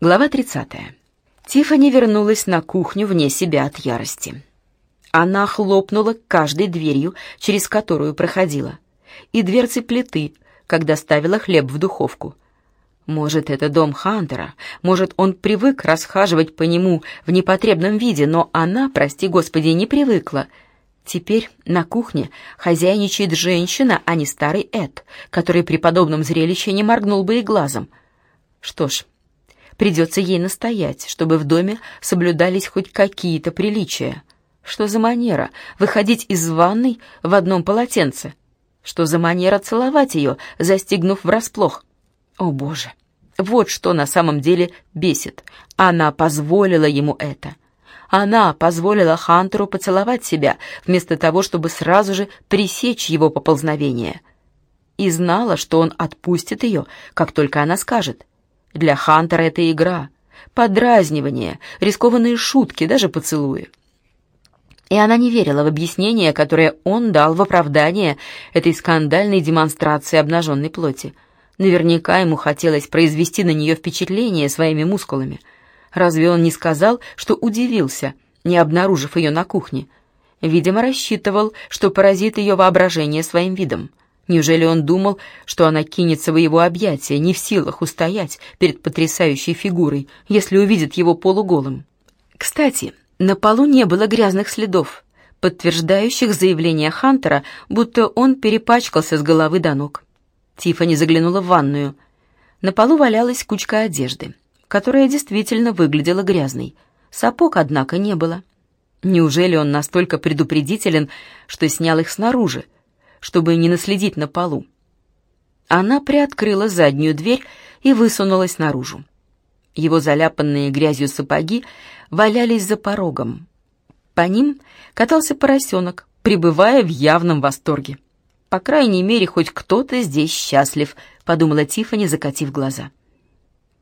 Глава 30. Тиффани вернулась на кухню вне себя от ярости. Она хлопнула каждой дверью, через которую проходила, и дверцы плиты, когда ставила хлеб в духовку. Может, это дом Хантера, может, он привык расхаживать по нему в непотребном виде, но она, прости господи, не привыкла. Теперь на кухне хозяйничает женщина, а не старый Эд, который при подобном зрелище не моргнул бы и глазом. Что ж, Придется ей настоять, чтобы в доме соблюдались хоть какие-то приличия. Что за манера выходить из ванной в одном полотенце? Что за манера целовать ее, застигнув врасплох? О, Боже! Вот что на самом деле бесит. Она позволила ему это. Она позволила Хантеру поцеловать себя, вместо того, чтобы сразу же пресечь его поползновение. И знала, что он отпустит ее, как только она скажет. Для Хантера это игра, подразнивание, рискованные шутки, даже поцелуи. И она не верила в объяснение, которое он дал в оправдание этой скандальной демонстрации обнаженной плоти. Наверняка ему хотелось произвести на нее впечатление своими мускулами. Разве он не сказал, что удивился, не обнаружив ее на кухне? Видимо, рассчитывал, что поразит ее воображение своим видом. Неужели он думал, что она кинется в его объятия, не в силах устоять перед потрясающей фигурой, если увидит его полуголым? Кстати, на полу не было грязных следов, подтверждающих заявление Хантера, будто он перепачкался с головы до ног. Тиффани заглянула в ванную. На полу валялась кучка одежды, которая действительно выглядела грязной. Сапог, однако, не было. Неужели он настолько предупредителен, что снял их снаружи, чтобы не наследить на полу. Она приоткрыла заднюю дверь и высунулась наружу. Его заляпанные грязью сапоги валялись за порогом. По ним катался поросенок, пребывая в явном восторге. «По крайней мере, хоть кто-то здесь счастлив», — подумала Тиффани, закатив глаза.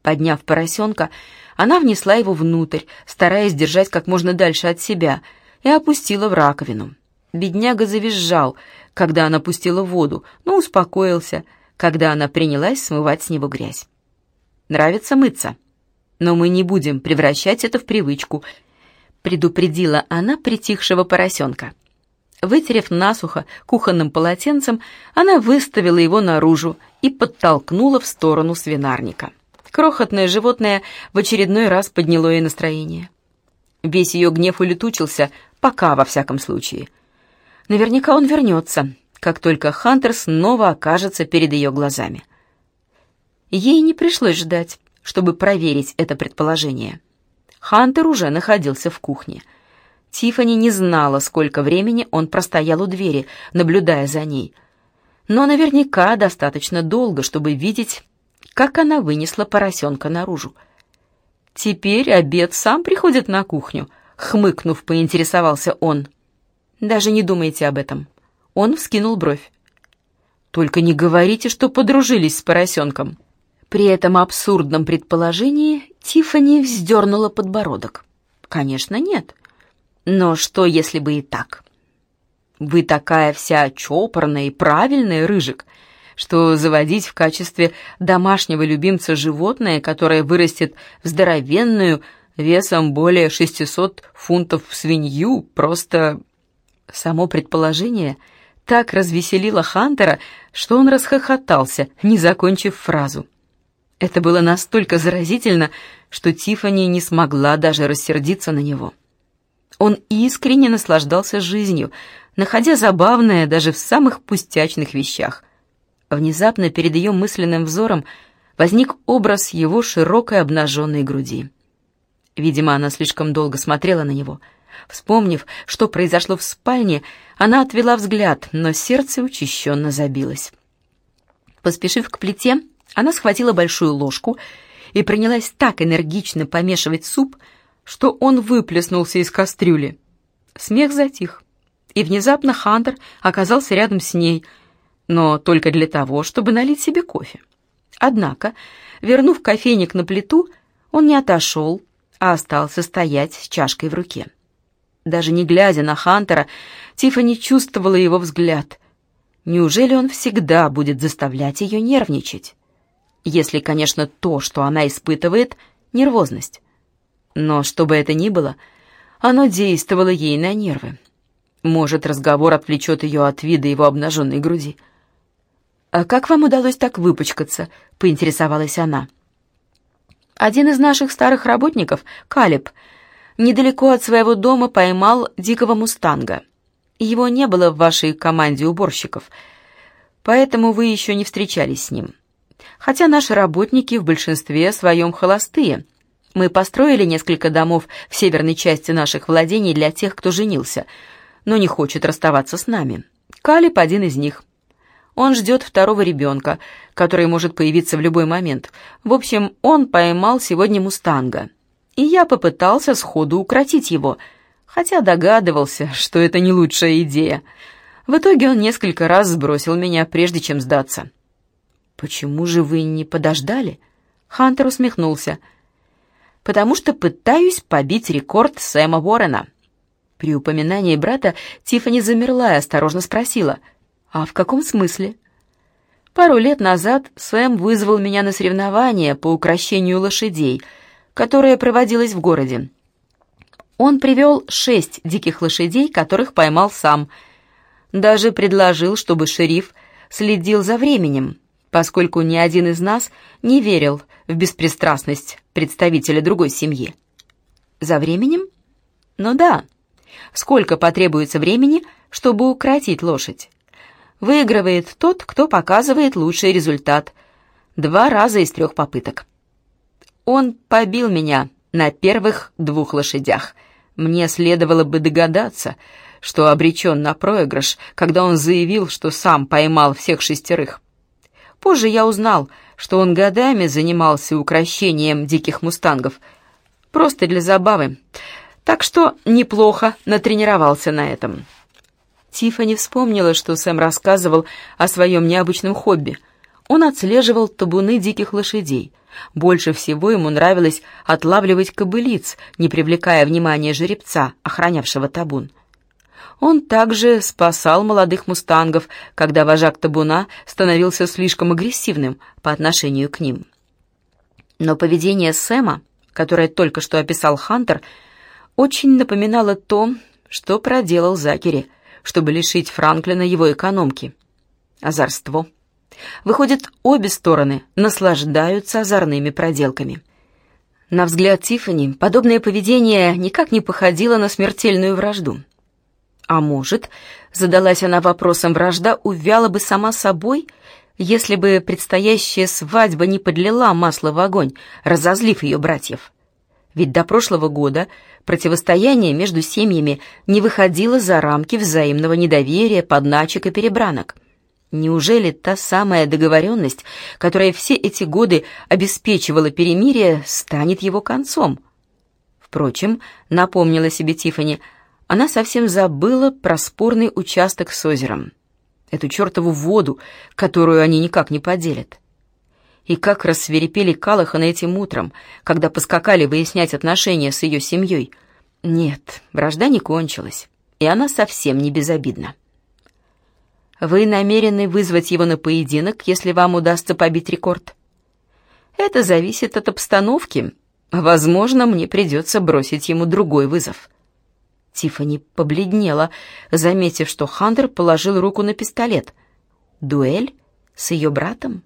Подняв поросенка, она внесла его внутрь, стараясь держать как можно дальше от себя, и опустила в раковину. Бедняга завизжал, когда она пустила воду, но успокоился, когда она принялась смывать с него грязь. «Нравится мыться, но мы не будем превращать это в привычку», предупредила она притихшего поросенка. Вытерев насухо кухонным полотенцем, она выставила его наружу и подтолкнула в сторону свинарника. Крохотное животное в очередной раз подняло ей настроение. Весь ее гнев улетучился, пока, во всяком случае. Наверняка он вернется, как только Хантер снова окажется перед ее глазами. Ей не пришлось ждать, чтобы проверить это предположение. Хантер уже находился в кухне. Тифани не знала, сколько времени он простоял у двери, наблюдая за ней. Но наверняка достаточно долго, чтобы видеть, как она вынесла поросенка наружу. «Теперь обед сам приходит на кухню», — хмыкнув, поинтересовался он. Даже не думайте об этом». Он вскинул бровь. «Только не говорите, что подружились с поросенком». При этом абсурдном предположении Тиффани вздернула подбородок. «Конечно, нет. Но что, если бы и так? Вы такая вся чопорная и правильная, Рыжик, что заводить в качестве домашнего любимца животное, которое вырастет в здоровенную, весом более 600 фунтов свинью, просто Само предположение так развеселило Хантера, что он расхохотался, не закончив фразу. Это было настолько заразительно, что Тифани не смогла даже рассердиться на него. Он искренне наслаждался жизнью, находя забавное даже в самых пустячных вещах. Внезапно перед ее мысленным взором возник образ его широкой обнаженной груди. Видимо, она слишком долго смотрела на него — Вспомнив, что произошло в спальне, она отвела взгляд, но сердце учащенно забилось. Поспешив к плите, она схватила большую ложку и принялась так энергично помешивать суп, что он выплеснулся из кастрюли. Смех затих, и внезапно Хантер оказался рядом с ней, но только для того, чтобы налить себе кофе. Однако, вернув кофейник на плиту, он не отошел, а остался стоять с чашкой в руке. Даже не глядя на Хантера, Тиффани чувствовала его взгляд. Неужели он всегда будет заставлять ее нервничать? Если, конечно, то, что она испытывает, нервозность. Но что бы это ни было, оно действовало ей на нервы. Может, разговор отвлечет ее от вида его обнаженной груди. «А как вам удалось так выпачкаться?» — поинтересовалась она. «Один из наших старых работников, Калиб, недалеко от своего дома поймал дикого мустанга. Его не было в вашей команде уборщиков, поэтому вы еще не встречались с ним. Хотя наши работники в большинстве своем холостые. Мы построили несколько домов в северной части наших владений для тех, кто женился, но не хочет расставаться с нами. Калиб один из них. Он ждет второго ребенка, который может появиться в любой момент. В общем, он поймал сегодня мустанга. И я попытался сходу укротить его, хотя догадывался, что это не лучшая идея. В итоге он несколько раз сбросил меня, прежде чем сдаться. «Почему же вы не подождали?» Хантер усмехнулся. «Потому что пытаюсь побить рекорд Сэма Уоррена». При упоминании брата Тиффани замерла и осторожно спросила, «А в каком смысле?» Пару лет назад Сэм вызвал меня на соревнования по украшению лошадей, которое проводилось в городе. Он привел шесть диких лошадей, которых поймал сам. Даже предложил, чтобы шериф следил за временем, поскольку ни один из нас не верил в беспристрастность представителя другой семьи. За временем? Ну да. Сколько потребуется времени, чтобы укротить лошадь? Выигрывает тот, кто показывает лучший результат. Два раза из трех попыток. Он побил меня на первых двух лошадях. Мне следовало бы догадаться, что обречен на проигрыш, когда он заявил, что сам поймал всех шестерых. Позже я узнал, что он годами занимался украшением диких мустангов, просто для забавы, так что неплохо натренировался на этом. Тиффани вспомнила, что Сэм рассказывал о своем необычном хобби. Он отслеживал табуны диких лошадей. Больше всего ему нравилось отлавливать кобылиц, не привлекая внимания жеребца, охранявшего табун. Он также спасал молодых мустангов, когда вожак табуна становился слишком агрессивным по отношению к ним. Но поведение Сэма, которое только что описал Хантер, очень напоминало то, что проделал Закери, чтобы лишить Франклина его экономки. Озорство. Выходит, обе стороны наслаждаются озорными проделками. На взгляд Тиффани подобное поведение никак не походило на смертельную вражду. А может, задалась она вопросом, вражда увяла бы сама собой, если бы предстоящая свадьба не подлила масло в огонь, разозлив ее братьев. Ведь до прошлого года противостояние между семьями не выходило за рамки взаимного недоверия, подначек и перебранок. Неужели та самая договоренность, которая все эти годы обеспечивала перемирие, станет его концом? Впрочем, напомнила себе Тифани, она совсем забыла про спорный участок с озером. Эту чертову воду, которую они никак не поделят. И как рассверепели Калахан этим утром, когда поскакали выяснять отношения с ее семьей. Нет, вражда не кончилась, и она совсем не безобидна. Вы намерены вызвать его на поединок, если вам удастся побить рекорд? Это зависит от обстановки. Возможно, мне придется бросить ему другой вызов. Тиффани побледнела, заметив, что Хантер положил руку на пистолет. Дуэль с ее братом?